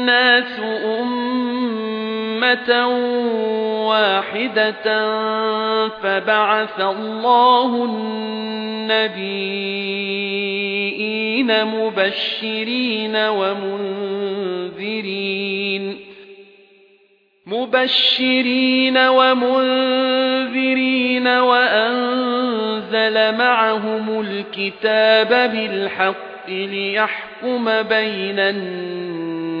النَّاسُ أُمَّةً وَاحِدَةً فَبَعَثَ اللَّهُ النَّبِيِّينَ مُبَشِّرِينَ وَمُنذِرِينَ مُبَشِّرِينَ وَمُنذِرِينَ وَأَنزَلَ مَعَهُمُ الْكِتَابَ بِالْحَقِّ لِيَحْكُمَ بَيْنَ النَّاسِ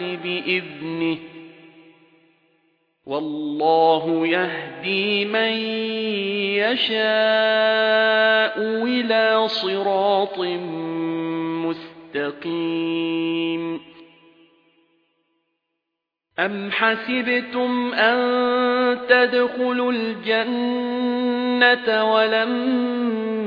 بِإِذْنِهِ وَاللَّهُ يَهْدِي مَن يَشَاءُ إِلَى صِرَاطٍ مُسْتَقِيمٍ أَمْ حَسِبْتُمْ أَن تَدْخُلُوا الْجَنَّةَ وَلَمَّا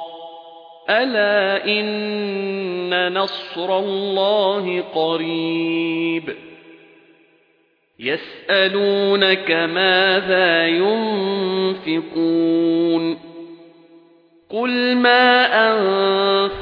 أَلَا إِنَّ نَصْرَ اللَّهِ قَرِيبٌ يَسْأَلُونَكَ مَاذَا يُنْفِقُونَ قُلْ مَا